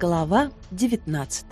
Глава 19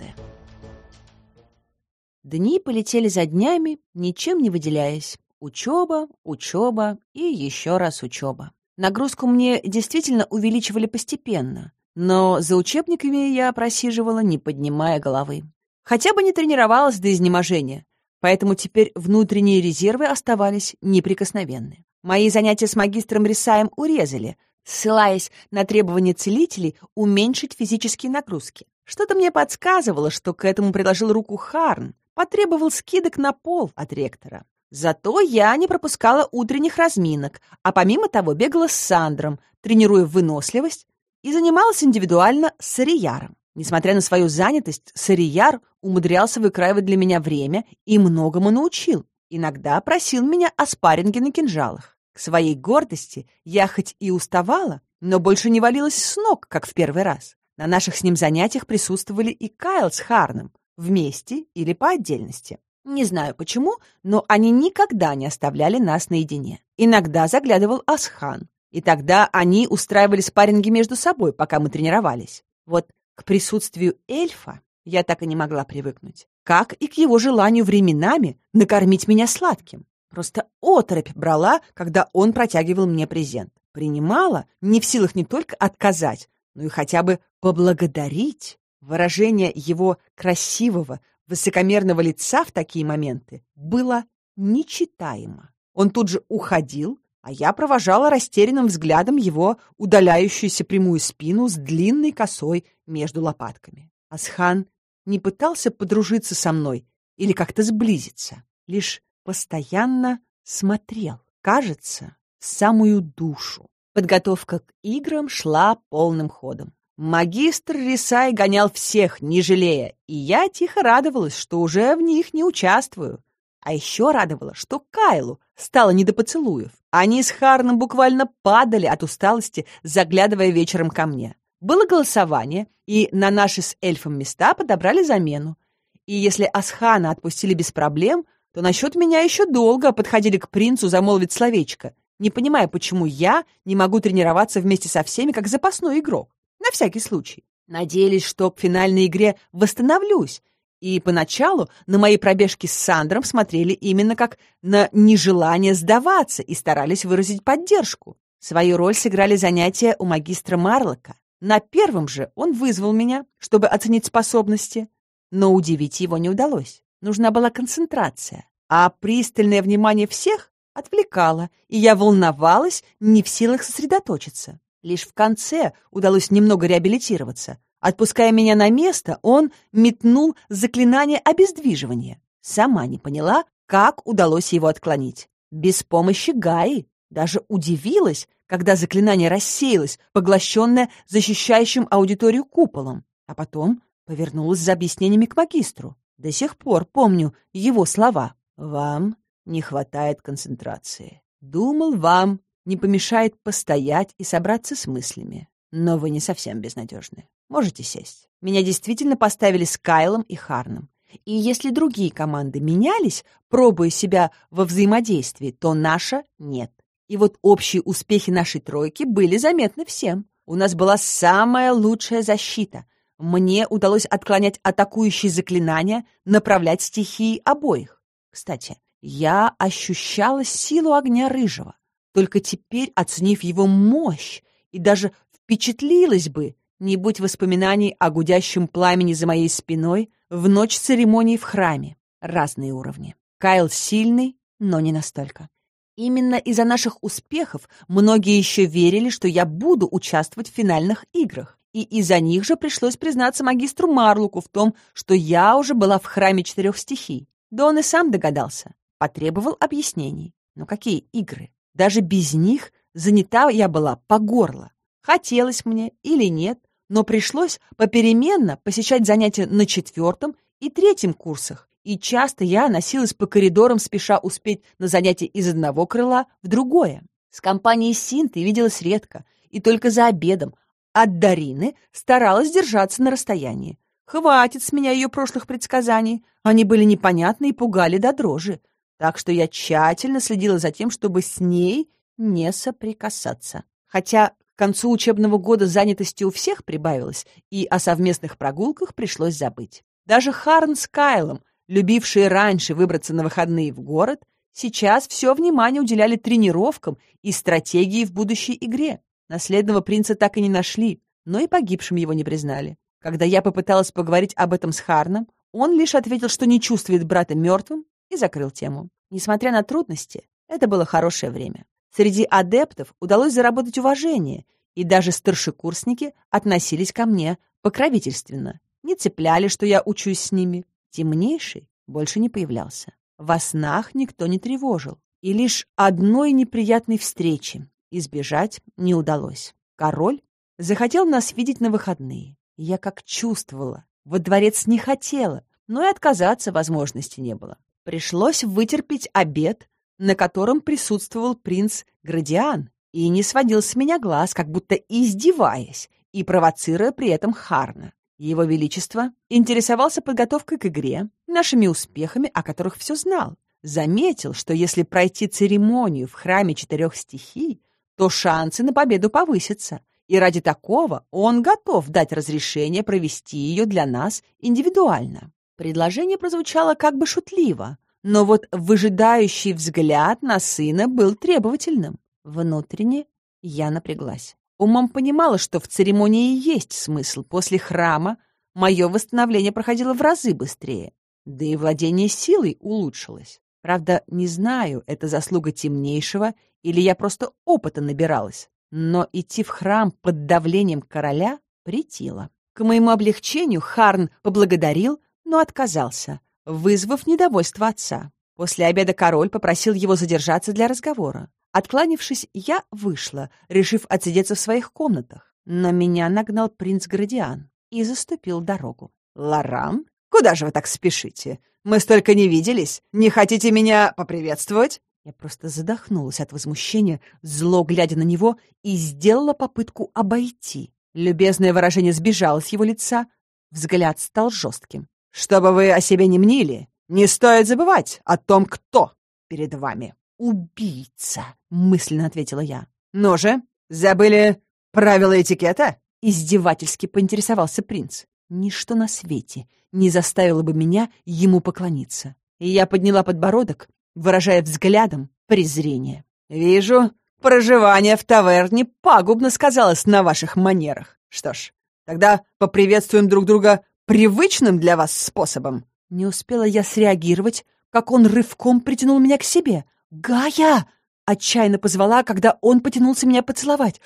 Дни полетели за днями, ничем не выделяясь. Учеба, учеба и еще раз учеба. Нагрузку мне действительно увеличивали постепенно, но за учебниками я просиживала, не поднимая головы. Хотя бы не тренировалась до изнеможения, поэтому теперь внутренние резервы оставались неприкосновенны. Мои занятия с магистром Рисаем урезали, ссылаясь на требования целителей уменьшить физические нагрузки. Что-то мне подсказывало, что к этому приложил руку Харн, потребовал скидок на пол от ректора. Зато я не пропускала утренних разминок, а помимо того бегала с Сандром, тренируя выносливость, и занималась индивидуально с Арияром. Несмотря на свою занятость, Сарияр умудрялся выкраивать для меня время и многому научил. Иногда просил меня о спарринге на кинжалах. К своей гордости я хоть и уставала, но больше не валилась с ног, как в первый раз. На наших с ним занятиях присутствовали и Кайл с Харном, вместе или по отдельности. Не знаю почему, но они никогда не оставляли нас наедине. Иногда заглядывал Асхан, и тогда они устраивали спарринги между собой, пока мы тренировались. Вот к присутствию эльфа я так и не могла привыкнуть, как и к его желанию временами накормить меня сладким. Просто оторопь брала, когда он протягивал мне презент. Принимала, не в силах не только отказать, но и хотя бы поблагодарить. Выражение его красивого, высокомерного лица в такие моменты было нечитаемо. Он тут же уходил, а я провожала растерянным взглядом его удаляющуюся прямую спину с длинной косой между лопатками. Асхан не пытался подружиться со мной или как-то сблизиться, лишь постоянно смотрел, кажется, в самую душу. Подготовка к играм шла полным ходом. Магистр Рисай гонял всех, не жалея, и я тихо радовалась, что уже в них не участвую. А еще радовало, что Кайлу стало не до поцелуев. Они с Харном буквально падали от усталости, заглядывая вечером ко мне. Было голосование, и на наши с эльфом места подобрали замену. И если Асхана отпустили без проблем, то насчет меня еще долго подходили к принцу замолвить словечко, не понимая, почему я не могу тренироваться вместе со всеми как запасной игрок. На всякий случай. Надеялись, что к финальной игре восстановлюсь, и поначалу на мои пробежки с Сандром смотрели именно как на нежелание сдаваться и старались выразить поддержку. Свою роль сыграли занятия у магистра Марлока. На первом же он вызвал меня, чтобы оценить способности, но удивить его не удалось. Нужна была концентрация, а пристальное внимание всех отвлекало, и я волновалась, не в силах сосредоточиться. Лишь в конце удалось немного реабилитироваться. Отпуская меня на место, он метнул заклинание обездвиживания. Сама не поняла, как удалось его отклонить. Без помощи Гаи. Даже удивилась, когда заклинание рассеялось, поглощенное защищающим аудиторию куполом. А потом повернулась за объяснениями к магистру. До сих пор помню его слова. «Вам не хватает концентрации. Думал, вам не помешает постоять и собраться с мыслями. Но вы не совсем безнадежны. Можете сесть. Меня действительно поставили с Кайлом и Харном. И если другие команды менялись, пробуя себя во взаимодействии, то наша — нет. И вот общие успехи нашей тройки были заметны всем. У нас была самая лучшая защита — мне удалось отклонять атакующие заклинания, направлять стихии обоих. Кстати, я ощущала силу огня рыжего, только теперь оценив его мощь и даже впечатлилась бы, не будь воспоминаний о гудящем пламени за моей спиной в ночь церемонии в храме. Разные уровни. Кайл сильный, но не настолько. Именно из-за наших успехов многие еще верили, что я буду участвовать в финальных играх и из-за них же пришлось признаться магистру Марлуку в том, что я уже была в храме четырех стихий. Да он и сам догадался. Потребовал объяснений. Но какие игры? Даже без них занята я была по горло. Хотелось мне или нет, но пришлось попеременно посещать занятия на четвертом и третьем курсах, и часто я носилась по коридорам, спеша успеть на занятия из одного крыла в другое. С компанией Синты виделась редко, и только за обедом, от Дарины старалась держаться на расстоянии. Хватит с меня ее прошлых предсказаний. Они были непонятны и пугали до дрожи. Так что я тщательно следила за тем, чтобы с ней не соприкасаться. Хотя К концу учебного года занятости у всех прибавилось, и о совместных прогулках пришлось забыть. Даже Харн с Кайлом, любившие раньше выбраться на выходные в город, сейчас все внимание уделяли тренировкам и стратегии в будущей игре. Наследного принца так и не нашли, но и погибшим его не признали. Когда я попыталась поговорить об этом с Харном, он лишь ответил, что не чувствует брата мертвым, и закрыл тему. Несмотря на трудности, это было хорошее время. Среди адептов удалось заработать уважение, и даже старшекурсники относились ко мне покровительственно. Не цепляли, что я учусь с ними. Темнейший больше не появлялся. Во снах никто не тревожил. И лишь одной неприятной встречи избежать не удалось. Король захотел нас видеть на выходные. Я как чувствовала, во дворец не хотела, но и отказаться возможности не было. Пришлось вытерпеть обед, на котором присутствовал принц Градиан и не сводил с меня глаз, как будто издеваясь и провоцируя при этом Харна. Его Величество интересовался подготовкой к игре, нашими успехами, о которых все знал. Заметил, что если пройти церемонию в храме четырех стихий, то шансы на победу повысятся, и ради такого он готов дать разрешение провести ее для нас индивидуально. Предложение прозвучало как бы шутливо, но вот выжидающий взгляд на сына был требовательным. Внутренне я напряглась. Умом понимала, что в церемонии есть смысл. После храма мое восстановление проходило в разы быстрее, да и владение силой улучшилось. Правда, не знаю, это заслуга темнейшего или я просто опыта набиралась. Но идти в храм под давлением короля притило. К моему облегчению Харн поблагодарил, но отказался, вызвав недовольство отца. После обеда король попросил его задержаться для разговора. Откланившись, я вышла, решив отсидеться в своих комнатах. Но меня нагнал принц Градиан и заступил дорогу. «Лоран, куда же вы так спешите? Мы столько не виделись. Не хотите меня поприветствовать?» Я просто задохнулась от возмущения, зло глядя на него, и сделала попытку обойти. Любезное выражение сбежало с его лица, взгляд стал жестким. «Чтобы вы о себе не мнили, не стоит забывать о том, кто перед вами». «Убийца», — мысленно ответила я. «Ну же, забыли правила этикета?» Издевательски поинтересовался принц. Ничто на свете не заставило бы меня ему поклониться. И я подняла подбородок выражая взглядом презрение. «Вижу, проживание в таверне пагубно сказалось на ваших манерах. Что ж, тогда поприветствуем друг друга привычным для вас способом». Не успела я среагировать, как он рывком притянул меня к себе. «Гая!» — отчаянно позвала, когда он потянулся меня поцеловать.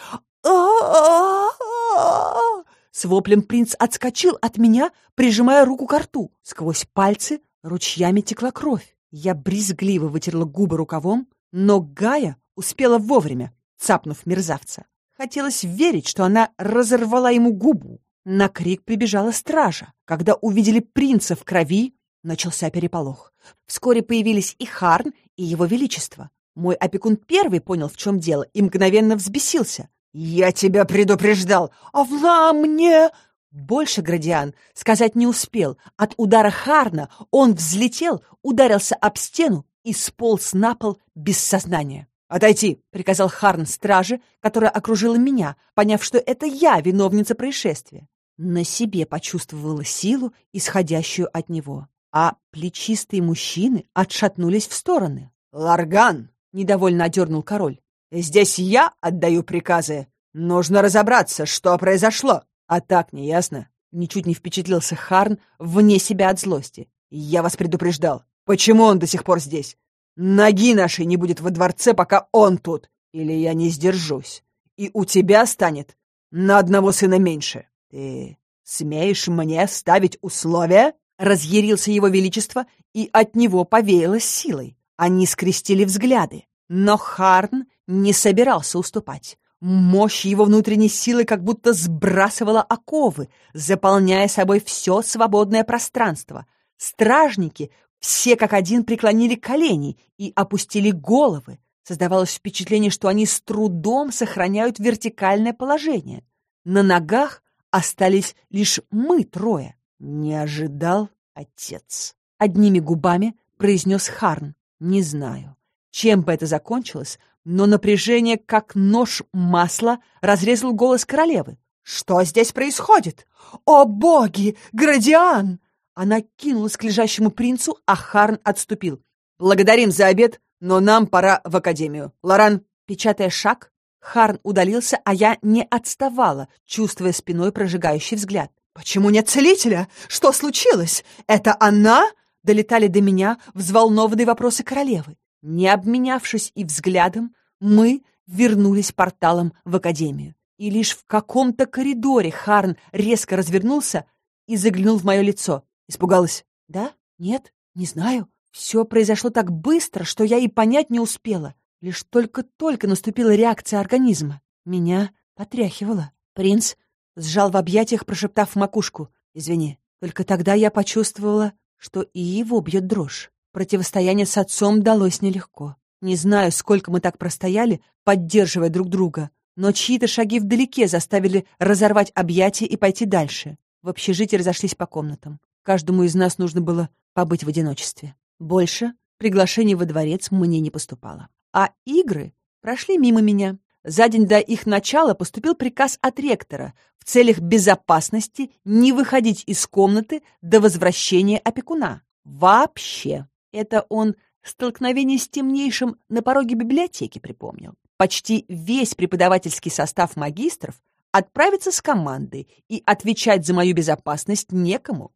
С воплем принц отскочил от меня, прижимая руку к рту. Сквозь пальцы ручьями текла кровь. Я брезгливо вытерла губы рукавом, но Гая успела вовремя, цапнув мерзавца. Хотелось верить, что она разорвала ему губу. На крик прибежала стража. Когда увидели принца в крови, начался переполох. Вскоре появились и Харн, и его величество. Мой опекун первый понял, в чем дело, и мгновенно взбесился. «Я тебя предупреждал! А вла мне...» Больше Градиан сказать не успел. От удара Харна он взлетел, ударился об стену и сполз на пол без сознания. «Отойти!» — приказал Харн страже, которая окружила меня, поняв, что это я виновница происшествия. На себе почувствовала силу, исходящую от него. А плечистые мужчины отшатнулись в стороны. «Ларган!» — недовольно одернул король. «Здесь я отдаю приказы. Нужно разобраться, что произошло». А так не ясно. Ничуть не впечатлился Харн вне себя от злости. Я вас предупреждал. Почему он до сих пор здесь? Ноги нашей не будет во дворце, пока он тут. Или я не сдержусь. И у тебя станет на одного сына меньше. Ты смеешь мне ставить условия? Разъярился его величество, и от него повеяло силой. Они скрестили взгляды. Но Харн не собирался уступать. Мощь его внутренней силы как будто сбрасывала оковы, заполняя собой все свободное пространство. Стражники все как один преклонили колени и опустили головы. Создавалось впечатление, что они с трудом сохраняют вертикальное положение. На ногах остались лишь мы трое. Не ожидал отец. Одними губами произнес Харн. Не знаю, чем бы это закончилось, но напряжение, как нож масла, разрезал голос королевы. «Что здесь происходит? О, боги! Градиан!» Она кинулась к лежащему принцу, а Харн отступил. «Благодарим за обед, но нам пора в академию. Лоран!» Печатая шаг, Харн удалился, а я не отставала, чувствуя спиной прожигающий взгляд. «Почему нет целителя? Что случилось? Это она?» Долетали до меня взволнованные вопросы королевы. Не обменявшись и взглядом, мы вернулись порталом в академию. И лишь в каком-то коридоре Харн резко развернулся и заглянул в мое лицо. Испугалась. «Да? Нет? Не знаю. Все произошло так быстро, что я и понять не успела. Лишь только-только наступила реакция организма. Меня потряхивало. Принц сжал в объятиях, прошептав в макушку. «Извини». Только тогда я почувствовала, что и его бьет дрожь. Противостояние с отцом далось нелегко. Не знаю, сколько мы так простояли, поддерживая друг друга, но чьи-то шаги вдалеке заставили разорвать объятия и пойти дальше. В общежитии разошлись по комнатам. Каждому из нас нужно было побыть в одиночестве. Больше приглашений во дворец мне не поступало. А игры прошли мимо меня. За день до их начала поступил приказ от ректора в целях безопасности не выходить из комнаты до возвращения опекуна. Вообще. Это он столкновение с темнейшим на пороге библиотеки припомнил. Почти весь преподавательский состав магистров отправится с командой, и отвечать за мою безопасность некому.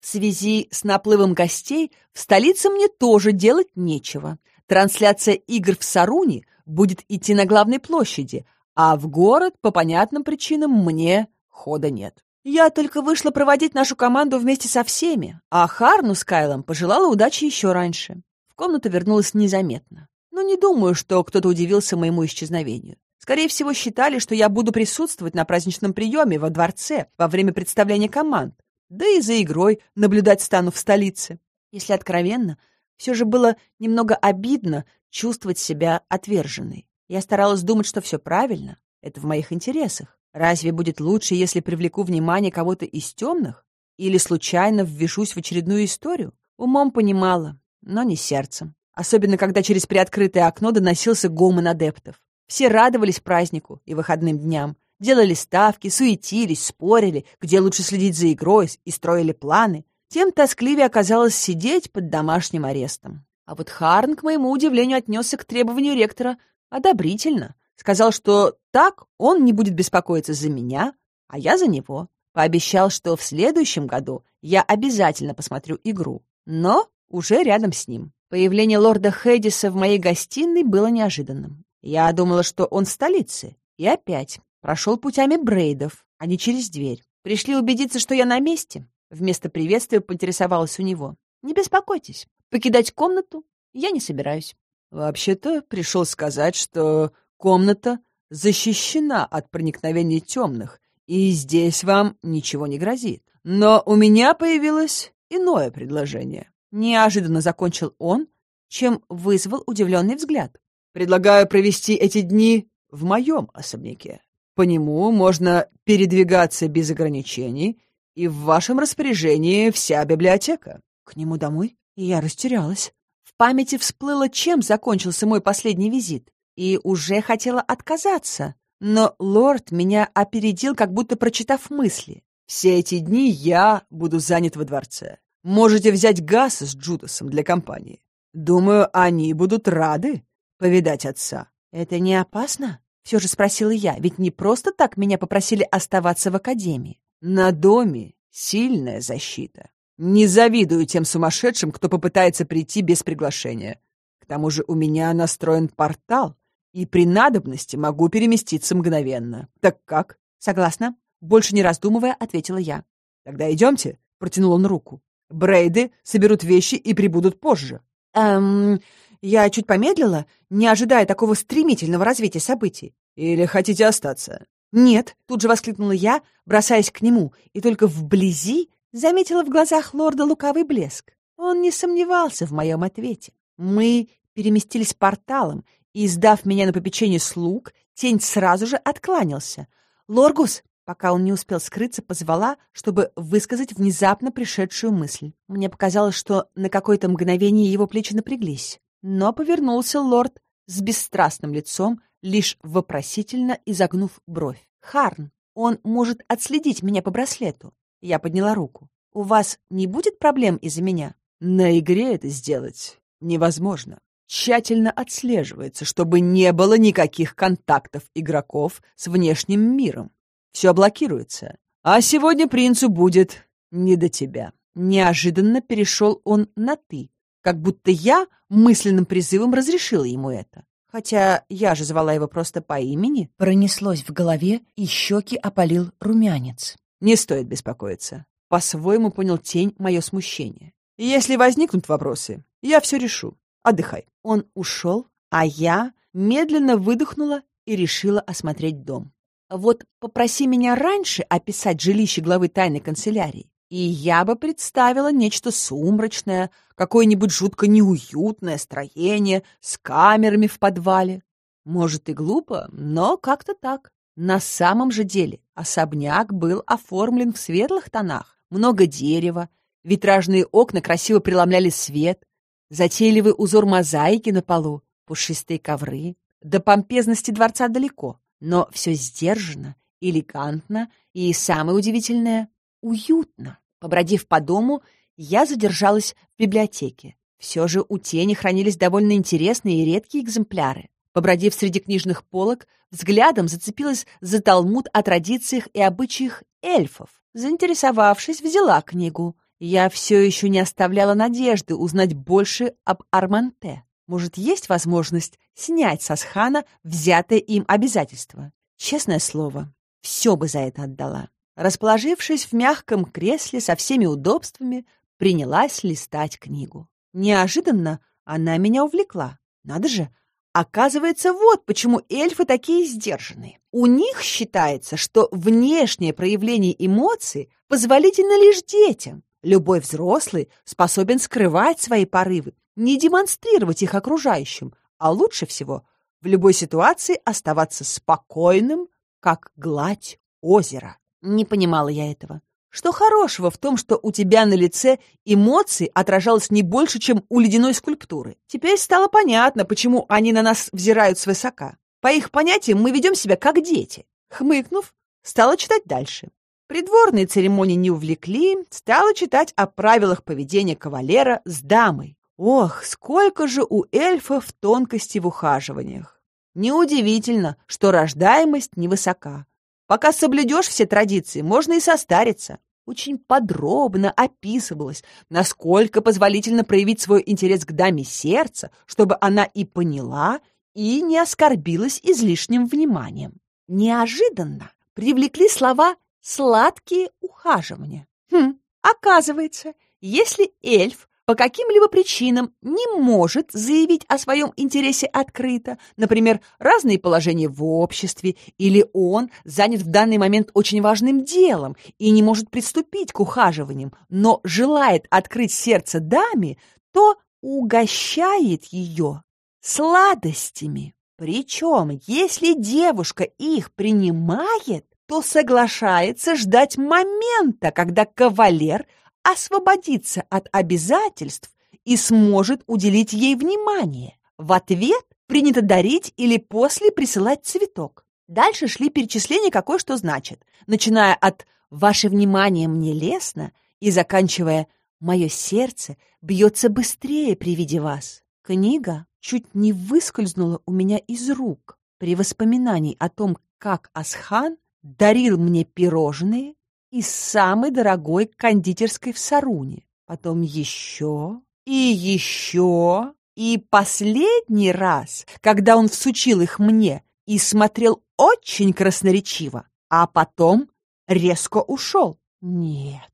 В связи с наплывом гостей в столице мне тоже делать нечего. Трансляция игр в Саруне будет идти на главной площади, а в город по понятным причинам мне хода нет. Я только вышла проводить нашу команду вместе со всеми, а Харну с Кайлом пожелала удачи еще раньше. В комнату вернулась незаметно. Но не думаю, что кто-то удивился моему исчезновению. Скорее всего, считали, что я буду присутствовать на праздничном приеме во дворце во время представления команд, да и за игрой наблюдать стану в столице. Если откровенно, все же было немного обидно чувствовать себя отверженной. Я старалась думать, что все правильно, это в моих интересах. Разве будет лучше, если привлеку внимание кого-то из темных? Или случайно ввяжусь в очередную историю? Умом понимала, но не сердцем. Особенно, когда через приоткрытое окно доносился гомон адептов. Все радовались празднику и выходным дням, делали ставки, суетились, спорили, где лучше следить за игрой и строили планы, тем тоскливее оказалось сидеть под домашним арестом. А вот Харн, к моему удивлению, отнесся к требованию ректора одобрительно. Сказал, что так он не будет беспокоиться за меня, а я за него. Пообещал, что в следующем году я обязательно посмотрю игру, но уже рядом с ним. Появление лорда Хэдиса в моей гостиной было неожиданным. Я думала, что он в столице, и опять Прошел путями Брейдов, а не через дверь. Пришли убедиться, что я на месте. Вместо приветствия поинтересовалась у него. Не беспокойтесь, покидать комнату я не собираюсь. Вообще-то пришел сказать, что комната защищена от проникновения темных, и здесь вам ничего не грозит. Но у меня появилось иное предложение. Неожиданно закончил он, чем вызвал удивленный взгляд. Предлагаю провести эти дни в моем особняке. По нему можно передвигаться без ограничений, и в вашем распоряжении вся библиотека. К нему домой? Я растерялась. В памяти всплыло, чем закончился мой последний визит, и уже хотела отказаться. Но лорд меня опередил, как будто прочитав мысли. «Все эти дни я буду занят во дворце. Можете взять Гас с Джудасом для компании. Думаю, они будут рады повидать отца». «Это не опасно?» Все же спросила я, ведь не просто так меня попросили оставаться в академии. На доме сильная защита. Не завидую тем сумасшедшим, кто попытается прийти без приглашения. К тому же у меня настроен портал, и при надобности могу переместиться мгновенно. Так как? Согласна. Больше не раздумывая, ответила я. Тогда идемте, протянул он руку. Брейды соберут вещи и прибудут позже. Эм, я чуть помедлила, не ожидая такого стремительного развития событий. «Или хотите остаться?» «Нет», — тут же воскликнула я, бросаясь к нему, и только вблизи заметила в глазах лорда лукавый блеск. Он не сомневался в моем ответе. Мы переместились порталом, и, сдав меня на попечение слуг, тень сразу же откланялся. «Лоргус!» Пока он не успел скрыться, позвала, чтобы высказать внезапно пришедшую мысль. Мне показалось, что на какое-то мгновение его плечи напряглись. Но повернулся лорд с бесстрастным лицом, лишь вопросительно изогнув бровь. «Харн, он может отследить меня по браслету». Я подняла руку. «У вас не будет проблем из-за меня?» «На игре это сделать невозможно. Тщательно отслеживается, чтобы не было никаких контактов игроков с внешним миром. Все блокируется. А сегодня принцу будет не до тебя». Неожиданно перешел он на «ты», как будто я мысленным призывом разрешила ему это. Хотя я же звала его просто по имени. Пронеслось в голове, и щеки опалил румянец. Не стоит беспокоиться. По-своему понял тень мое смущение. Если возникнут вопросы, я все решу. Отдыхай. Он ушел, а я медленно выдохнула и решила осмотреть дом. Вот попроси меня раньше описать жилище главы тайной канцелярии, и я бы представила нечто сумрачное, какое-нибудь жутко неуютное строение с камерами в подвале. Может и глупо, но как-то так. На самом же деле особняк был оформлен в светлых тонах. Много дерева, витражные окна красиво преломляли свет, затейливый узор мозаики на полу, пушистые ковры. До помпезности дворца далеко, но все сдержанно, элегантно и, самое удивительное, уютно. Побродив по дому, я задержалась в библиотеке. Все же у тени хранились довольно интересные и редкие экземпляры. Побродив среди книжных полок, взглядом зацепилась за талмуд о традициях и обычаях эльфов. Заинтересовавшись, взяла книгу. Я все еще не оставляла надежды узнать больше об Арманте. Может, есть возможность снять со Схана взятое им обязательство? Честное слово, все бы за это отдала. Расположившись в мягком кресле со всеми удобствами, принялась листать книгу. Неожиданно она меня увлекла. Надо же, оказывается, вот почему эльфы такие сдержанные. У них считается, что внешнее проявление эмоций позволительно лишь детям. Любой взрослый способен скрывать свои порывы, не демонстрировать их окружающим, а лучше всего в любой ситуации оставаться спокойным, как гладь озера. Не понимала я этого. Что хорошего в том, что у тебя на лице эмоции отражалось не больше, чем у ледяной скульптуры? Теперь стало понятно, почему они на нас взирают свысока. По их понятиям мы ведем себя как дети. Хмыкнув, стала читать дальше. Придворные церемонии не увлекли, стала читать о правилах поведения кавалера с дамой. Ох, сколько же у эльфов тонкости в ухаживаниях. Неудивительно, что рождаемость невысока. Пока соблюдешь все традиции, можно и состариться. Очень подробно описывалось, насколько позволительно проявить свой интерес к даме сердца, чтобы она и поняла, и не оскорбилась излишним вниманием. Неожиданно привлекли слова «сладкие ухаживания». Хм, оказывается, если эльф по каким-либо причинам не может заявить о своем интересе открыто, например, разные положения в обществе, или он занят в данный момент очень важным делом и не может приступить к ухаживаниям, но желает открыть сердце даме, то угощает ее сладостями. Причем, если девушка их принимает, то соглашается ждать момента, когда кавалер – освободиться от обязательств и сможет уделить ей внимание. В ответ принято дарить или после присылать цветок. Дальше шли перечисления какое что значит, начиная от «Ваше внимание мне лестно» и заканчивая «Мое сердце бьется быстрее при виде вас». Книга чуть не выскользнула у меня из рук при воспоминании о том, как Асхан дарил мне пирожные из самой дорогой кондитерской в Саруне. Потом еще и еще. И последний раз, когда он всучил их мне и смотрел очень красноречиво, а потом резко ушел. Нет,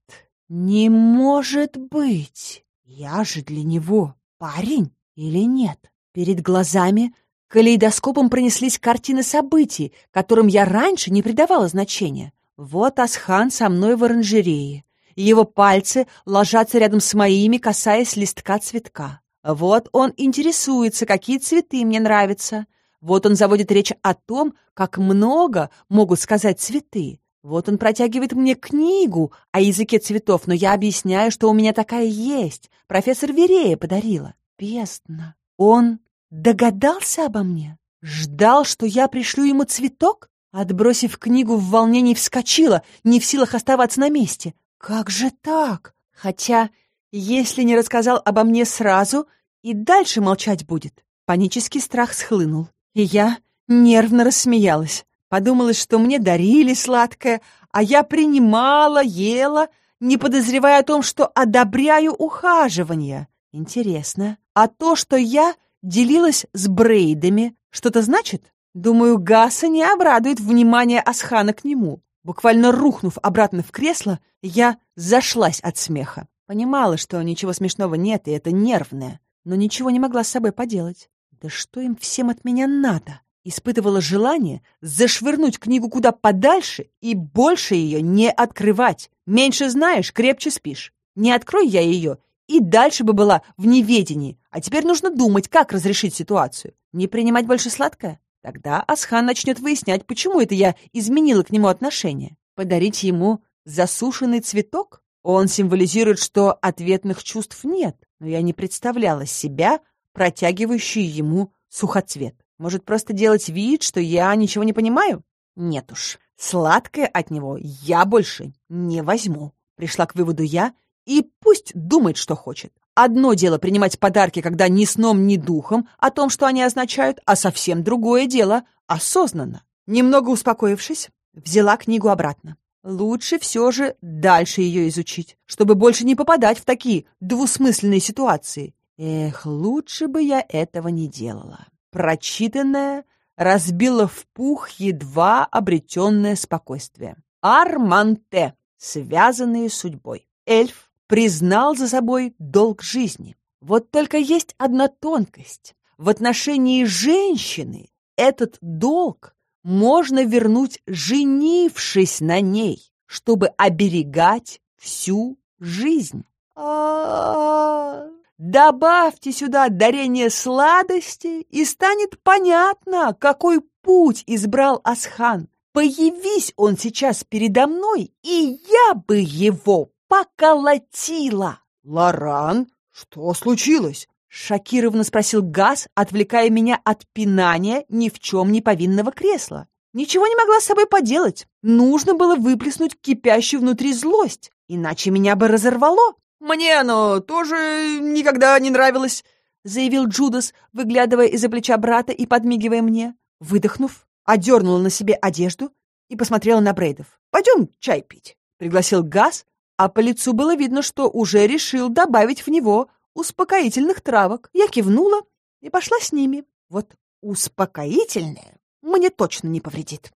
не может быть. Я же для него парень или нет? Перед глазами калейдоскопом пронеслись картины событий, которым я раньше не придавала значения. Вот Асхан со мной в оранжерее. Его пальцы ложатся рядом с моими, касаясь листка цветка. Вот он интересуется, какие цветы мне нравятся. Вот он заводит речь о том, как много могут сказать цветы. Вот он протягивает мне книгу о языке цветов, но я объясняю, что у меня такая есть. Профессор Верея подарила. Пестно. Он Догадался обо мне? Ждал, что я пришлю ему цветок? Отбросив книгу, в волнении вскочила, не в силах оставаться на месте. Как же так? Хотя, если не рассказал обо мне сразу, и дальше молчать будет. Панический страх схлынул, и я нервно рассмеялась. Подумалось, что мне дарили сладкое, а я принимала, ела, не подозревая о том, что одобряю ухаживание. Интересно, а то, что я делилась с Брейдами, что-то значит? Думаю, Гаса не обрадует внимание Асхана к нему. Буквально рухнув обратно в кресло, я зашлась от смеха. Понимала, что ничего смешного нет, и это нервное, но ничего не могла с собой поделать. Да что им всем от меня надо? Испытывала желание зашвырнуть книгу куда подальше и больше ее не открывать. Меньше знаешь, крепче спишь. Не открой я ее, и дальше бы была в неведении. А теперь нужно думать, как разрешить ситуацию. Не принимать больше сладкое? Тогда Асхан начнет выяснять, почему это я изменила к нему отношение. Подарить ему засушенный цветок? Он символизирует, что ответных чувств нет, но я не представляла себя, протягивающей ему сухоцвет. Может, просто делать вид, что я ничего не понимаю? Нет уж, сладкое от него я больше не возьму. Пришла к выводу я, и пусть думает, что хочет. Одно дело принимать подарки, когда ни сном, ни духом о том, что они означают, а совсем другое дело — осознанно. Немного успокоившись, взяла книгу обратно. Лучше все же дальше ее изучить, чтобы больше не попадать в такие двусмысленные ситуации. Эх, лучше бы я этого не делала. Прочитанное разбило в пух едва обретенное спокойствие. Арманте, связанные судьбой. Эльф признал за собой долг жизни. Вот только есть одна тонкость. В отношении женщины этот долг можно вернуть, женившись на ней, чтобы оберегать всю жизнь. А Добавьте сюда дарение сладости, и станет понятно, какой путь избрал Асхан. Появись он сейчас передо мной, и я бы его поколотила. Лоран, что случилось? Шокированно спросил Газ, отвлекая меня от пинания ни в чем не повинного кресла. Ничего не могла с собой поделать. Нужно было выплеснуть кипящую внутри злость, иначе меня бы разорвало. «Мне оно тоже никогда не нравилось», — заявил Джудас, выглядывая из-за плеча брата и подмигивая мне. Выдохнув, одернула на себе одежду и посмотрела на Брейдов. «Пойдем чай пить», — пригласил Газ, а по лицу было видно, что уже решил добавить в него успокоительных травок. Я кивнула и пошла с ними. Вот успокоительное мне точно не повредит.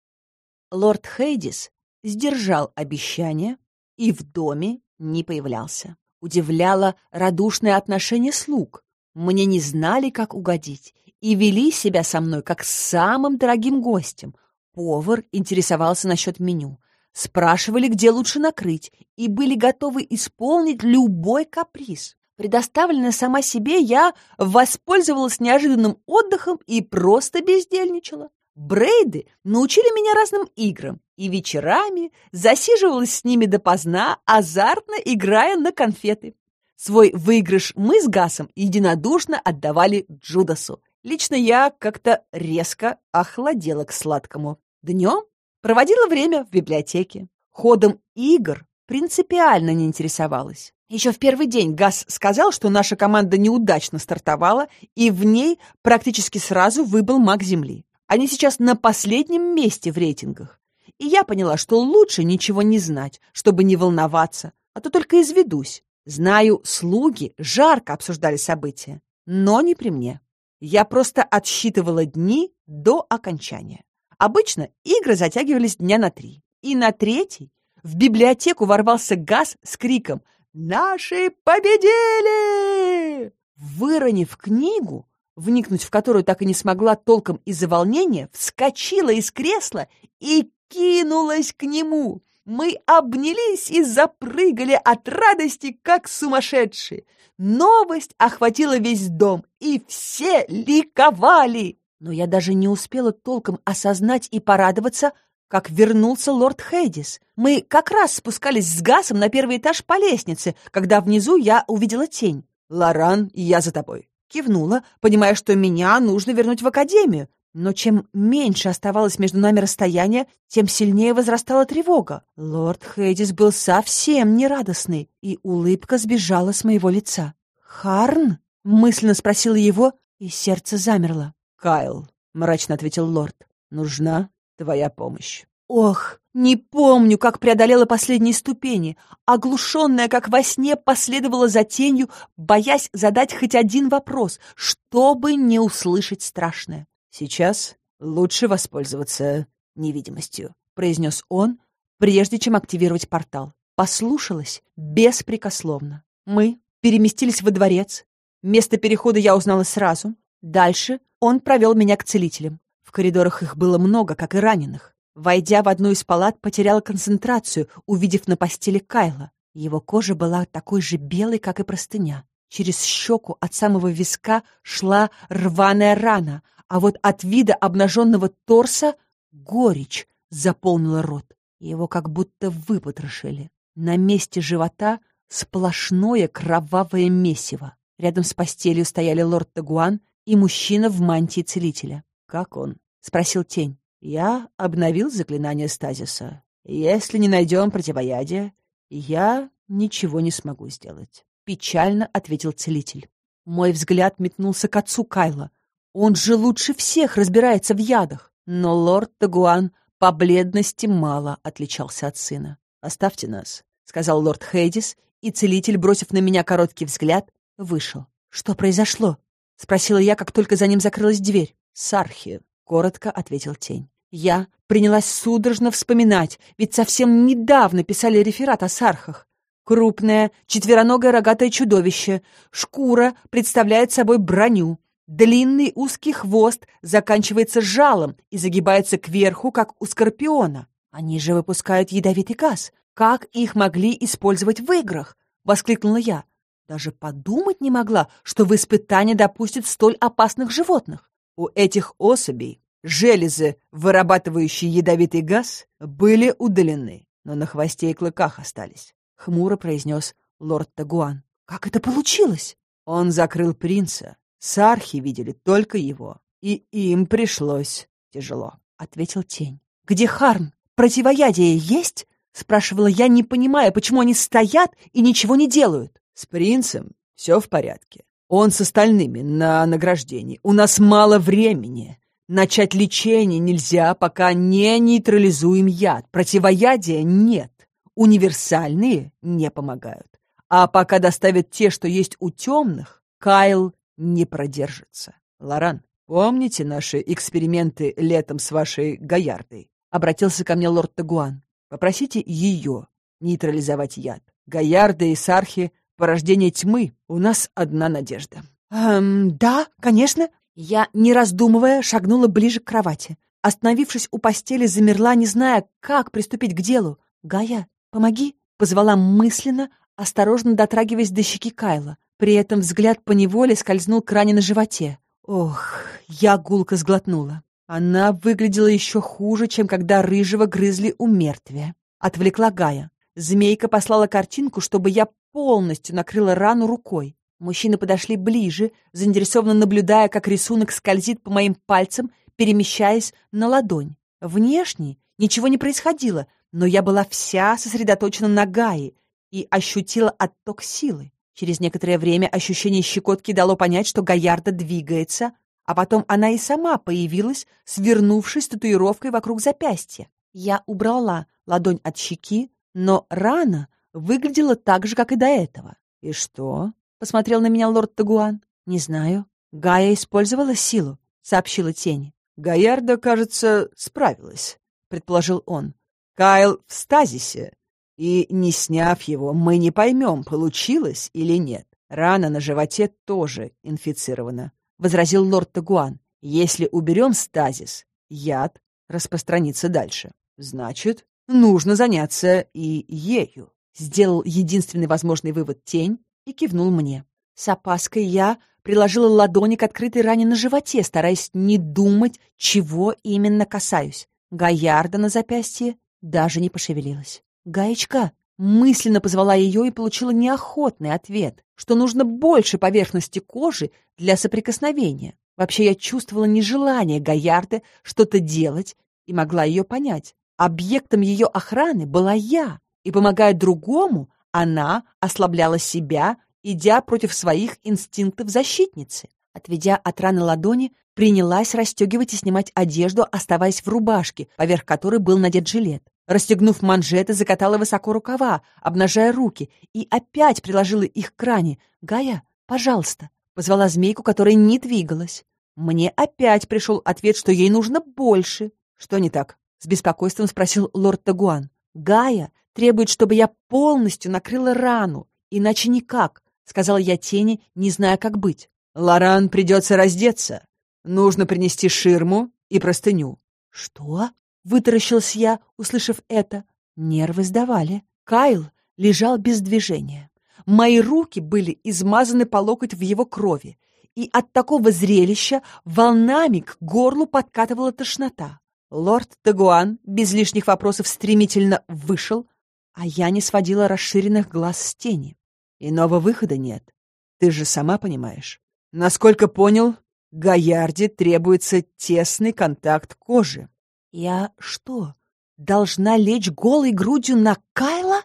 Лорд Хейдис сдержал обещание и в доме не появлялся. Удивляло радушное отношение слуг. Мне не знали, как угодить, и вели себя со мной как с самым дорогим гостем. Повар интересовался насчет меню спрашивали, где лучше накрыть, и были готовы исполнить любой каприз. Предоставленная сама себе, я воспользовалась неожиданным отдыхом и просто бездельничала. Брейды научили меня разным играм, и вечерами засиживалась с ними допоздна, азартно играя на конфеты. Свой выигрыш мы с Гасом единодушно отдавали Джудасу. Лично я как-то резко охладела к сладкому. Днем Проводила время в библиотеке. Ходом игр принципиально не интересовалась. Еще в первый день Газ сказал, что наша команда неудачно стартовала, и в ней практически сразу выбыл маг Земли. Они сейчас на последнем месте в рейтингах. И я поняла, что лучше ничего не знать, чтобы не волноваться, а то только изведусь. Знаю, слуги жарко обсуждали события, но не при мне. Я просто отсчитывала дни до окончания. Обычно игры затягивались дня на три. И на третий в библиотеку ворвался газ с криком «Наши победили!». Выронив книгу, вникнуть в которую так и не смогла толком из-за волнения, вскочила из кресла и кинулась к нему. Мы обнялись и запрыгали от радости, как сумасшедшие. Новость охватила весь дом, и все ликовали. Но я даже не успела толком осознать и порадоваться, как вернулся лорд Хейдис. Мы как раз спускались с Гасом на первый этаж по лестнице, когда внизу я увидела тень. «Лоран, я за тобой», Кивнула, понимая, что меня нужно вернуть в академию. Но чем меньше оставалось между нами расстояние, тем сильнее возрастала тревога. Лорд Хейдис был совсем нерадостный, и улыбка сбежала с моего лица. «Харн?» — мысленно спросила его, и сердце замерло. «Кайл», — мрачно ответил лорд, — «нужна твоя помощь». Ох, не помню, как преодолела последние ступени. Оглушенная, как во сне, последовала за тенью, боясь задать хоть один вопрос, чтобы не услышать страшное. «Сейчас лучше воспользоваться невидимостью», — произнес он, прежде чем активировать портал. Послушалась беспрекословно. Мы переместились во дворец. Место перехода я узнала сразу. Дальше он провел меня к целителям. В коридорах их было много, как и раненых. Войдя в одну из палат, потеряла концентрацию, увидев на постели Кайла. Его кожа была такой же белой, как и простыня. Через щеку от самого виска шла рваная рана, а вот от вида обнаженного торса горечь заполнила рот. Его как будто выпотрошили. На месте живота сплошное кровавое месиво. Рядом с постелью стояли лорд Тагуан и мужчина в мантии целителя. «Как он?» — спросил тень. Я обновил заклинание стазиса. Если не найдем противоядия, я ничего не смогу сделать. Печально ответил целитель. Мой взгляд метнулся к отцу Кайла. Он же лучше всех разбирается в ядах. Но лорд Тагуан по бледности мало отличался от сына. «Оставьте нас», — сказал лорд Хейдис, и целитель, бросив на меня короткий взгляд, вышел. «Что произошло?» — спросила я, как только за ним закрылась дверь. «Сархи», — коротко ответил тень. Я принялась судорожно вспоминать, ведь совсем недавно писали реферат о сархах. Крупное, четвероногое рогатое чудовище, шкура представляет собой броню, длинный узкий хвост заканчивается жалом и загибается кверху, как у скорпиона. Они же выпускают ядовитый газ. Как их могли использовать в играх? Воскликнула я. Даже подумать не могла, что в испытание допустят столь опасных животных. У этих особей Железы, вырабатывающие ядовитый газ, были удалены, но на хвосте и клыках остались. Хмуро произнес лорд Тагуан. «Как это получилось?» Он закрыл принца. Сархи видели только его. И им пришлось тяжело, — ответил тень. «Где Харн? Противоядие есть?» — спрашивала я, не понимая, почему они стоят и ничего не делают. «С принцем все в порядке. Он с остальными на награждении. У нас мало времени. Начать лечение нельзя, пока не нейтрализуем яд. Противоядия нет. Универсальные не помогают. А пока доставят те, что есть у темных, Кайл не продержится. Лоран, помните наши эксперименты летом с вашей Гаярдой? Обратился ко мне лорд Тагуан. Попросите ее нейтрализовать яд. Гаярда и Сархи — порождение тьмы. У нас одна надежда. «Эм, да, конечно», я, не раздумывая, шагнула ближе к кровати. Остановившись у постели, замерла, не зная, как приступить к делу. «Гая, помоги!» — позвала мысленно, осторожно дотрагиваясь до щеки Кайла. При этом взгляд по неволе скользнул к ране на животе. Ох, я гулко сглотнула. Она выглядела еще хуже, чем когда рыжего грызли у мертвия. Отвлекла Гая. Змейка послала картинку, чтобы я полностью накрыла рану рукой. Мужчины подошли ближе, заинтересованно наблюдая, как рисунок скользит по моим пальцам, перемещаясь на ладонь. Внешне ничего не происходило, но я была вся сосредоточена на Гае и ощутила отток силы. Через некоторое время ощущение щекотки дало понять, что Гаярда двигается, а потом она и сама появилась, свернувшись татуировкой вокруг запястья. Я убрала ладонь от щеки, но рана выглядела так же, как и до этого. «И что?» Посмотрел на меня лорд Тагуан. «Не знаю. Гая использовала силу», — сообщила тень. «Гаярда, кажется, справилась», — предположил он. «Кайл в стазисе, и, не сняв его, мы не поймем, получилось или нет. Рана на животе тоже инфицирована», — возразил лорд Тагуан. «Если уберем стазис, яд распространится дальше. Значит, нужно заняться и ею», — сделал единственный возможный вывод тень, и кивнул мне. С опаской я приложила ладони к открытой ране на животе, стараясь не думать, чего именно касаюсь. Гаярда на запястье даже не пошевелилась. «Гаечка, мысленно позвала ее и получила неохотный ответ, что нужно больше поверхности кожи для соприкосновения. Вообще я чувствовала нежелание Гаярды что-то делать и могла ее понять. Объектом ее охраны была я, и, помогая другому, она ослабляла себя, идя против своих инстинктов защитницы. Отведя от раны ладони, принялась расстегивать и снимать одежду, оставаясь в рубашке, поверх которой был надет жилет. Расстегнув манжеты, закатала высоко рукава, обнажая руки, и опять приложила их к ране. «Гая, пожалуйста», — позвала змейку, которая не двигалась. Мне опять пришел ответ, что ей нужно больше. «Что не так?» — с беспокойством спросил лорд Тагуан. «Гая требует, чтобы я полностью накрыла рану, иначе никак», — сказала я тени, не зная, как быть. «Лоран придется раздеться. Нужно принести ширму и простыню». «Что?» — вытаращилась я, услышав это. Нервы сдавали. Кайл лежал без движения. Мои руки были измазаны по локоть в его крови, и от такого зрелища волнами к горлу подкатывала тошнота. Лорд Тагуан без лишних вопросов стремительно вышел, а я не сводила расширенных глаз с тени. Иного выхода нет. Ты же сама понимаешь. Насколько понял, Гаярде требуется тесный контакт кожи. Я что, должна лечь голой грудью на Кайла?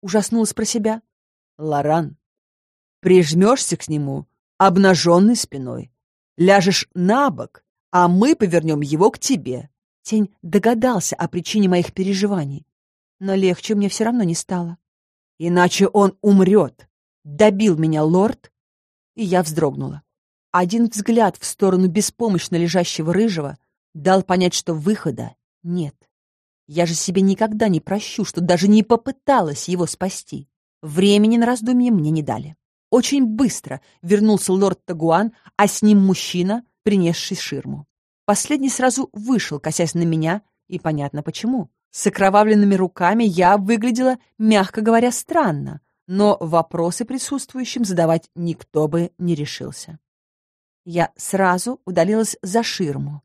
Ужаснулась про себя. Лоран, прижмешься к нему обнаженной спиной. Ляжешь на бок, а мы повернем его к тебе. Тень догадался о причине моих переживаний, но легче мне все равно не стало. Иначе он умрет. Добил меня лорд, и я вздрогнула. Один взгляд в сторону беспомощно лежащего рыжего дал понять, что выхода нет. Я же себе никогда не прощу, что даже не попыталась его спасти. Времени на раздумье мне не дали. Очень быстро вернулся лорд Тагуан, а с ним мужчина, принесший ширму. Последний сразу вышел, косясь на меня, и понятно почему. С окровавленными руками я выглядела, мягко говоря, странно, но вопросы присутствующим задавать никто бы не решился. Я сразу удалилась за ширму,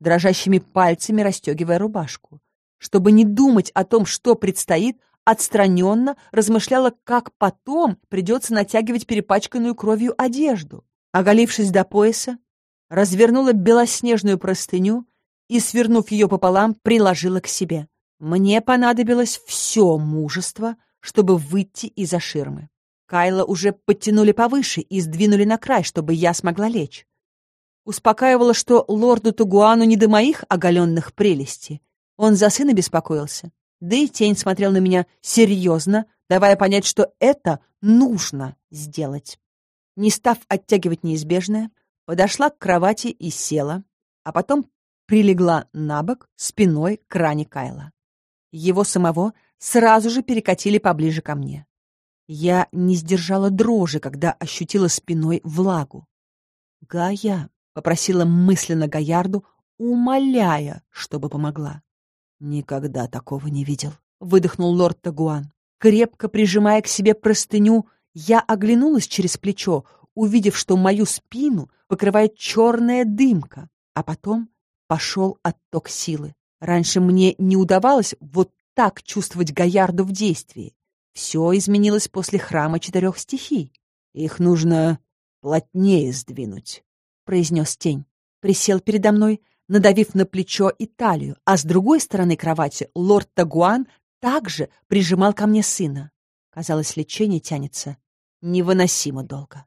дрожащими пальцами расстегивая рубашку. Чтобы не думать о том, что предстоит, отстраненно размышляла, как потом придется натягивать перепачканную кровью одежду. Оголившись до пояса, развернула белоснежную простыню и, свернув ее пополам, приложила к себе. Мне понадобилось все мужество, чтобы выйти из-за ширмы. Кайла уже подтянули повыше и сдвинули на край, чтобы я смогла лечь. Успокаивала, что лорду Тугуану не до моих оголенных прелестей. Он за сына беспокоился. Да и тень смотрел на меня серьезно, давая понять, что это нужно сделать. Не став оттягивать неизбежное, подошла к кровати и села, а потом прилегла на бок спиной к ране Кайла. Его самого сразу же перекатили поближе ко мне. Я не сдержала дрожи, когда ощутила спиной влагу. «Гая», — попросила мысленно Гаярду, умоляя, чтобы помогла. «Никогда такого не видел», — выдохнул лорд Тагуан. Крепко прижимая к себе простыню, я оглянулась через плечо, увидев, что мою спину покрывает черная дымка, а потом пошел отток силы. Раньше мне не удавалось вот так чувствовать Гаярду в действии. Все изменилось после храма четырех стихий. Их нужно плотнее сдвинуть, — произнес тень. Присел передо мной, надавив на плечо и талию, а с другой стороны кровати лорд Тагуан также прижимал ко мне сына. Казалось, лечение тянется невыносимо долго.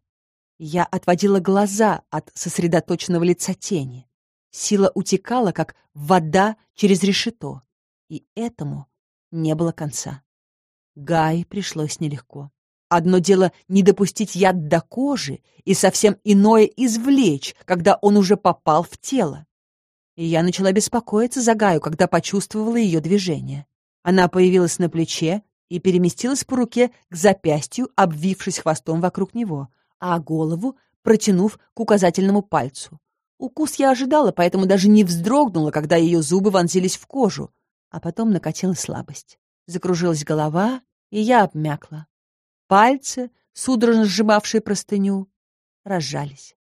Я отводила глаза от сосредоточенного лица тени. Сила утекала, как вода через решето, и этому не было конца. Гай пришлось нелегко. Одно дело не допустить яд до кожи, и совсем иное извлечь, когда он уже попал в тело. И я начала беспокоиться за Гаю, когда почувствовала ее движение. Она появилась на плече и переместилась по руке к запястью, обвившись хвостом вокруг него, а голову протянув к указательному пальцу. Укус я ожидала, поэтому даже не вздрогнула, когда ее зубы вонзились в кожу, а потом накатила слабость. Закружилась голова, и я обмякла. Пальцы, судорожно сжимавшие простыню, разжались.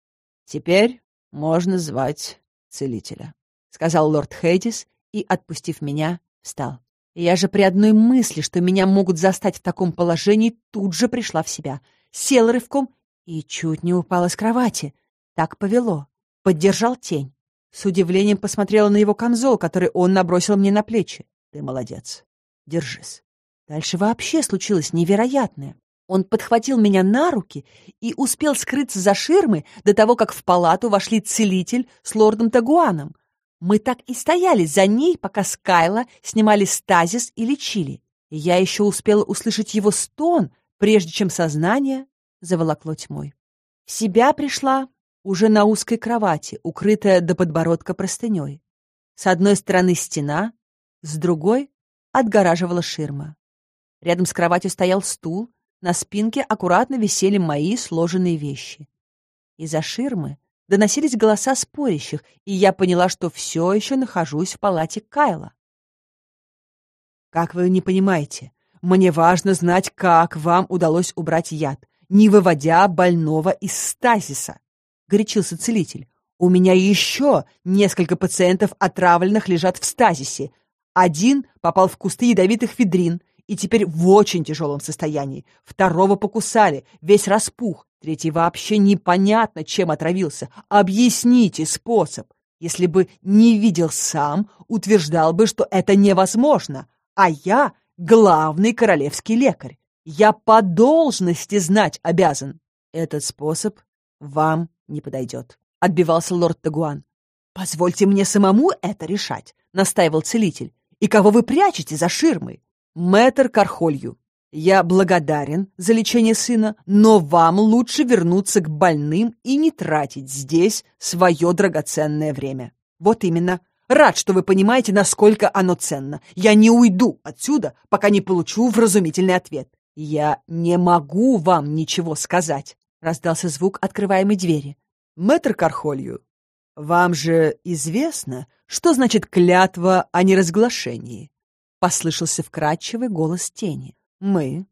«Теперь можно звать целителя», — сказал лорд Хейдис и, отпустив меня, встал. Я же при одной мысли, что меня могут застать в таком положении, тут же пришла в себя. Села рывком и чуть не упала с кровати. Так повело. Поддержал тень. С удивлением посмотрела на его камзол, который он набросил мне на плечи. Ты молодец. Держись. Дальше вообще случилось невероятное. Он подхватил меня на руки и успел скрыться за ширмой до того, как в палату вошли целитель с лордом Тагуаном. Мы так и стояли за ней, пока Скайла снимали стазис и лечили. Я еще успела услышать его стон, прежде чем сознание заволокло тьмой. В себя пришла уже на узкой кровати, укрытая до подбородка простыней. С одной стороны стена, с другой отгораживала ширма. Рядом с кроватью стоял стул, на спинке аккуратно висели мои сложенные вещи. Из-за ширмы доносились голоса спорящих, и я поняла, что все еще нахожусь в палате Кайла. «Как вы не понимаете, мне важно знать, как вам удалось убрать яд, не выводя больного из стазиса», — горячился целитель. «У меня еще несколько пациентов отравленных лежат в стазисе. Один попал в кусты ядовитых ведрин, и теперь в очень тяжелом состоянии. Второго покусали, весь распух. Третий вообще непонятно, чем отравился. Объясните способ. Если бы не видел сам, утверждал бы, что это невозможно. А я главный королевский лекарь. Я по должности знать обязан. Этот способ вам не подойдет, — отбивался лорд Тагуан. «Позвольте мне самому это решать», — настаивал целитель. «И кого вы прячете за ширмой? Мэтр Кархолью, я благодарен за лечение сына, но вам лучше вернуться к больным и не тратить здесь свое драгоценное время. Вот именно. Рад, что вы понимаете, насколько оно ценно. Я не уйду отсюда, пока не получу вразумительный ответ. Я не могу вам ничего сказать, — раздался звук открываемой двери. Мэтр Кархолью, вам же известно, что значит клятва о неразглашении? Послышался вкрадчивый голос тени. Мы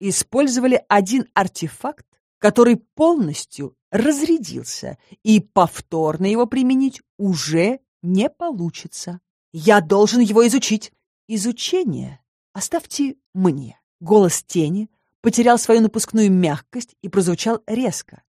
использовали один артефакт, который полностью разрядился, и повторно его применить уже не получится. Я должен его изучить. Изучение оставьте мне. Голос тени потерял свою напускную мягкость и прозвучал резко.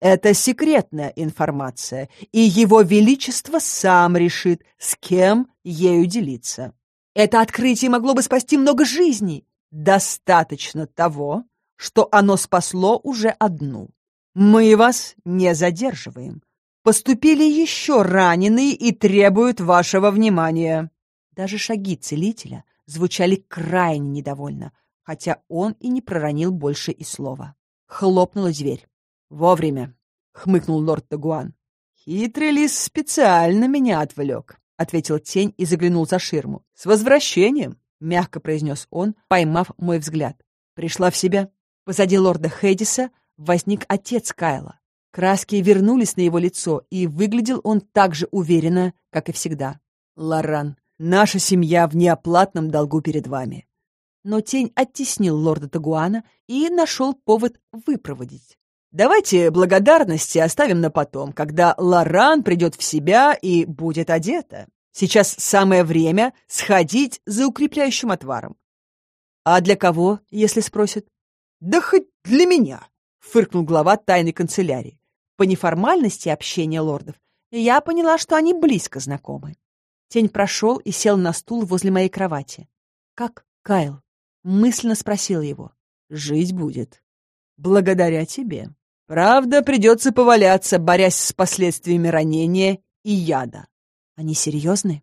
Это секретная информация, и его величество сам решит, с кем ею делиться. Это открытие могло бы спасти много жизней. Достаточно того, что оно спасло уже одну. Мы вас не задерживаем. Поступили еще раненые и требуют вашего внимания. Даже шаги целителя звучали крайне недовольно, хотя он и не проронил больше и слова. Хлопнула дверь. «Вовремя», — хмыкнул лорд Тагуан. «Хитрый лис специально меня отвлек. — ответил тень и заглянул за ширму. «С возвращением!» — мягко произнес он, поймав мой взгляд. Пришла в себя. Позади лорда Хедиса возник отец Кайла. Краски вернулись на его лицо, и выглядел он так же уверенно, как и всегда. «Лоран, наша семья в неоплатном долгу перед вами». Но тень оттеснил лорда Тагуана и нашел повод выпроводить. Давайте благодарности оставим на потом, когда Лоран придет в себя и будет одета. Сейчас самое время сходить за укрепляющим отваром. А для кого, если спросят? Да хоть для меня, фыркнул глава тайной канцелярии. По неформальности общения лордов я поняла, что они близко знакомы. Тень прошел и сел на стул возле моей кровати. «Как, Кайл?» — мысленно спросил его. «Жить будет. Благодаря тебе». Правда, придется поваляться, борясь с последствиями ранения и яда. Они серьезны?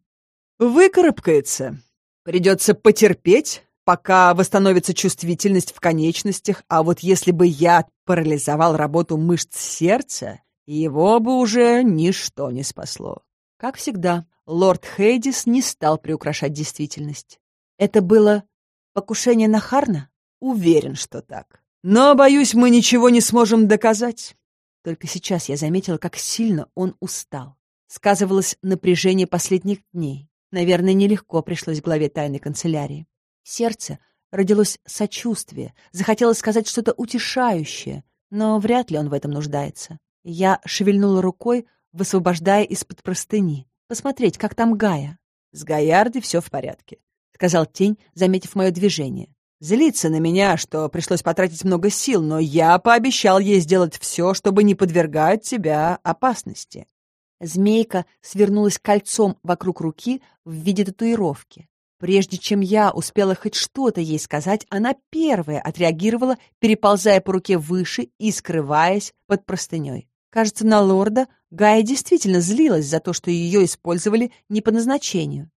Выкарабкается. Придется потерпеть, пока восстановится чувствительность в конечностях, а вот если бы яд парализовал работу мышц сердца, его бы уже ничто не спасло. Как всегда, лорд Хейдис не стал приукрашать действительность. Это было покушение на Харна? Уверен, что так. Но, боюсь, мы ничего не сможем доказать. Только сейчас я заметила, как сильно он устал. Сказывалось напряжение последних дней. Наверное, нелегко пришлось главе тайной канцелярии. В сердце родилось сочувствие, захотелось сказать что-то утешающее, но вряд ли он в этом нуждается. Я шевельнула рукой, высвобождая из-под простыни. Посмотреть, как там Гая. С Гаярдой все в порядке. Сказал тень, заметив мое движение. Злится на меня, что пришлось потратить много сил, но я пообещал ей сделать все, чтобы не подвергать тебя опасности. Змейка свернулась кольцом вокруг руки в виде татуировки. Прежде чем я успела хоть что-то ей сказать, она первая отреагировала, переползая по руке выше и скрываясь под простыней. Кажется, на лорда Гая действительно злилась за то, что ее использовали не по назначению.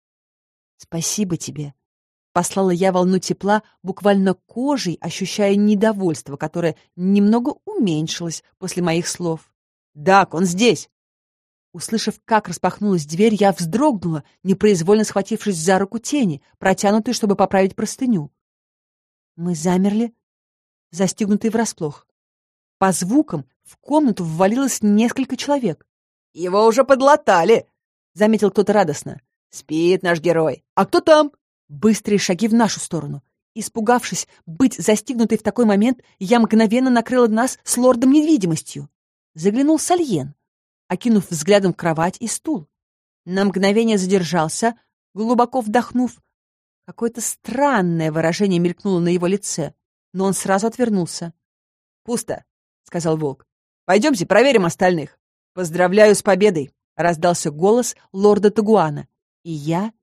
«Спасибо тебе», — послала я волну тепла, буквально кожей ощущая недовольство, которое немного уменьшилось после моих слов. «Дак, он здесь!» Услышав, как распахнулась дверь, я вздрогнула, непроизвольно схватившись за руку тени, протянутую, чтобы поправить простыню. Мы замерли, застигнутые врасплох. По звукам в комнату ввалилось несколько человек. «Его уже подлатали!» — заметил кто-то радостно. «Спит наш герой. А кто там?» Быстрые шаги в нашу сторону. Испугавшись быть застигнутой в такой момент, я мгновенно накрыла нас с лордом невидимостью. Заглянул Сальен окинув взглядом кровать и стул. На мгновение задержался, глубоко вдохнув. Какое-то странное выражение мелькнуло на его лице, но он сразу отвернулся. «Пусто», — сказал волк. «Пойдемте проверим остальных. Поздравляю с победой!» — раздался голос лорда Тагуана, и я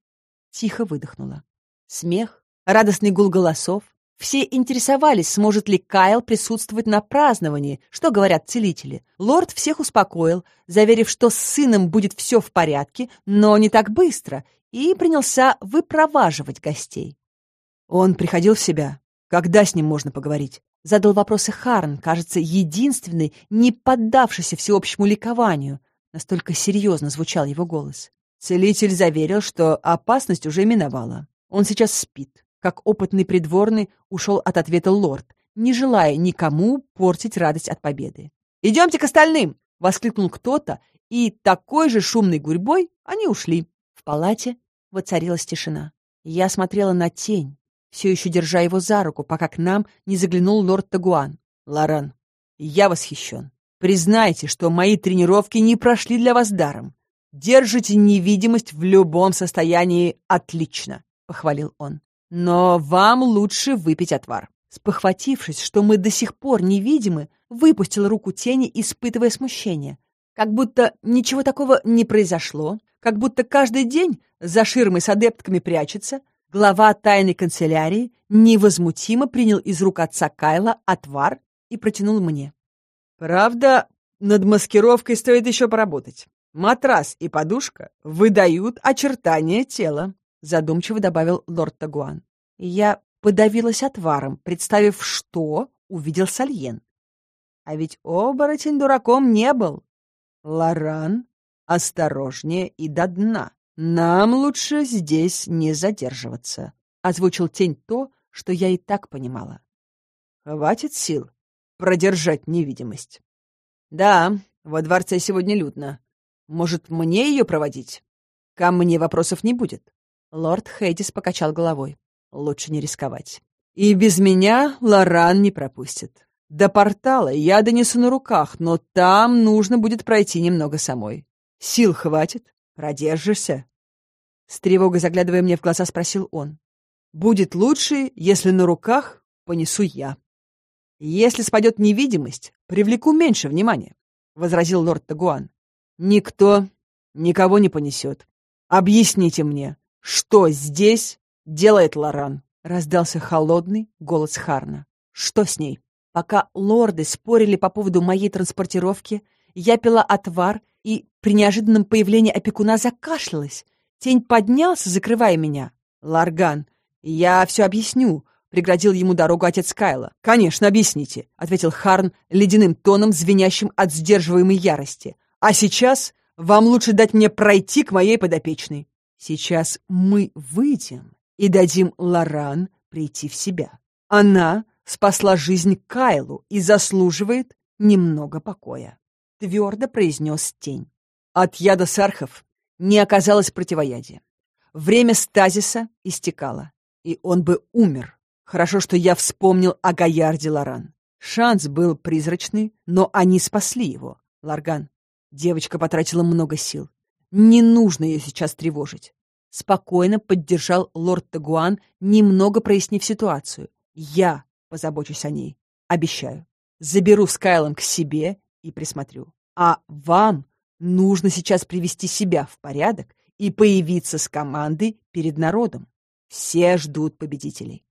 тихо выдохнула. Смех, радостный гул голосов, все интересовались, сможет ли Кайл присутствовать на праздновании, что говорят целители. Лорд всех успокоил, заверив, что с сыном будет все в порядке, но не так быстро, и принялся выпроваживать гостей. Он приходил в себя. Когда с ним можно поговорить? Задал вопросы Харн, кажется, единственный, не поддавшийся всеобщему ликованию. Настолько серьезно звучал его голос. Целитель заверил, что опасность уже миновала. Он сейчас спит как опытный придворный ушел от ответа лорд, не желая никому портить радость от победы. «Идемте к остальным!» — воскликнул кто-то, и такой же шумной гурьбой они ушли. В палате воцарилась тишина. Я смотрела на тень, все еще держа его за руку, пока к нам не заглянул лорд Тагуан. «Лоран, я восхищен. Признайте, что мои тренировки не прошли для вас даром. Держите невидимость в любом состоянии отлично», — похвалил он. Но вам лучше выпить отвар. Спохватившись, что мы до сих пор невидимы, выпустил руку тени, испытывая смущение. Как будто ничего такого не произошло, как будто каждый день за ширмой с адептками прячется, глава тайной канцелярии невозмутимо принял из рук отца Кайла отвар и протянул мне. «Правда, над маскировкой стоит еще поработать. Матрас и подушка выдают очертания тела задумчиво добавил лорд Тагуан. Я подавилась отваром, представив, что увидел Сальен. А ведь оборотень дураком не был. Лоран, осторожнее и до дна. Нам лучше здесь не задерживаться. Озвучил тень то, что я и так понимала. Хватит сил продержать невидимость. Да, во дворце сегодня людно. Может, мне ее проводить? Ко мне вопросов не будет. Лорд Хейдис покачал головой. Лучше не рисковать. И без меня Лоран не пропустит. До портала я донесу на руках, но там нужно будет пройти немного самой. Сил хватит? Продержишься?» С тревогой заглядывая мне в глаза, спросил он. «Будет лучше, если на руках понесу я. Если спадет невидимость, привлеку меньше внимания», — возразил лорд Тагуан. «Никто никого не понесет. Объясните мне, «Что здесь делает Лоран?» — раздался холодный голос Харна. «Что с ней?» Пока лорды спорили по поводу моей транспортировки, я пила отвар и при неожиданном появлении опекуна закашлялась. Тень поднялся, закрывая меня. «Ларган, я все объясню», — преградил ему дорогу отец Кайла. «Конечно, объясните», — ответил Харн ледяным тоном, звенящим от сдерживаемой ярости. «А сейчас вам лучше дать мне пройти к моей подопечной». Сейчас мы выйдем и дадим Лоран прийти в себя. Она спасла жизнь Кайлу и заслуживает немного покоя», — твердо произнес тень. От яда сархов не оказалось противоядия. Время стазиса истекало, и он бы умер. Хорошо, что я вспомнил о Гаярде Лоран. Шанс был призрачный, но они спасли его. Ларган. Девочка потратила много сил. Не нужно ее сейчас тревожить. Спокойно поддержал лорд Тагуан, немного прояснив ситуацию. «Я позабочусь о ней. Обещаю. Заберу Скайлом к себе и присмотрю. А вам нужно сейчас привести себя в порядок и появиться с командой перед народом. Все ждут победителей».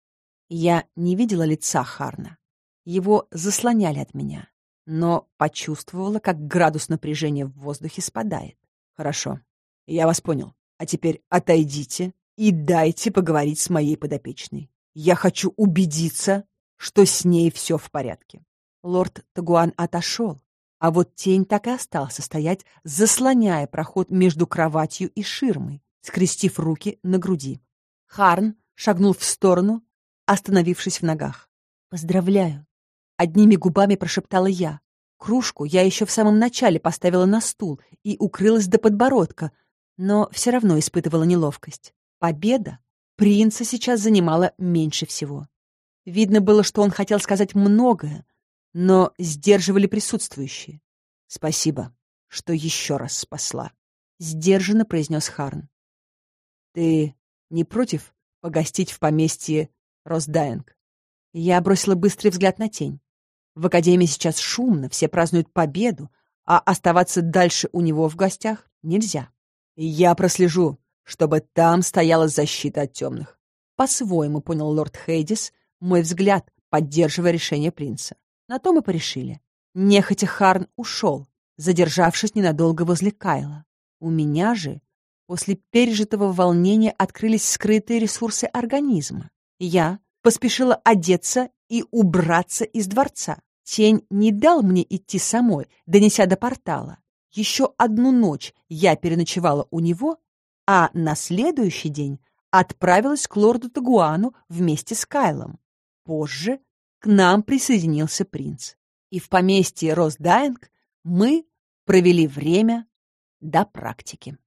Я не видела лица Харна. Его заслоняли от меня, но почувствовала, как градус напряжения в воздухе спадает. «Хорошо, я вас понял. А теперь отойдите и дайте поговорить с моей подопечной. Я хочу убедиться, что с ней все в порядке». Лорд Тагуан отошел, а вот тень так и остался стоять, заслоняя проход между кроватью и ширмой, скрестив руки на груди. Харн шагнул в сторону, остановившись в ногах. «Поздравляю!» — одними губами прошептала я. Кружку я еще в самом начале поставила на стул и укрылась до подбородка, но все равно испытывала неловкость. Победа принца сейчас занимала меньше всего. Видно было, что он хотел сказать многое, но сдерживали присутствующие. «Спасибо, что еще раз спасла», — сдержанно произнес Харн. «Ты не против погостить в поместье Росдайинг?» Я бросила быстрый взгляд на тень. В академии сейчас шумно, все празднуют победу, а оставаться дальше у него в гостях нельзя. Я прослежу, чтобы там стояла защита от темных. По-своему понял лорд Хейдис мой взгляд, поддерживая решение принца. На то мы порешили. Нехотя Харн ушел, задержавшись ненадолго возле Кайла. У меня же после пережитого волнения открылись скрытые ресурсы организма. Я поспешила одеться и убраться из дворца. Тень не дал мне идти самой, донеся до портала. Еще одну ночь я переночевала у него, а на следующий день отправилась к лорду Тагуану вместе с Кайлом. Позже к нам присоединился принц. И в поместье Росдайинг мы провели время до практики.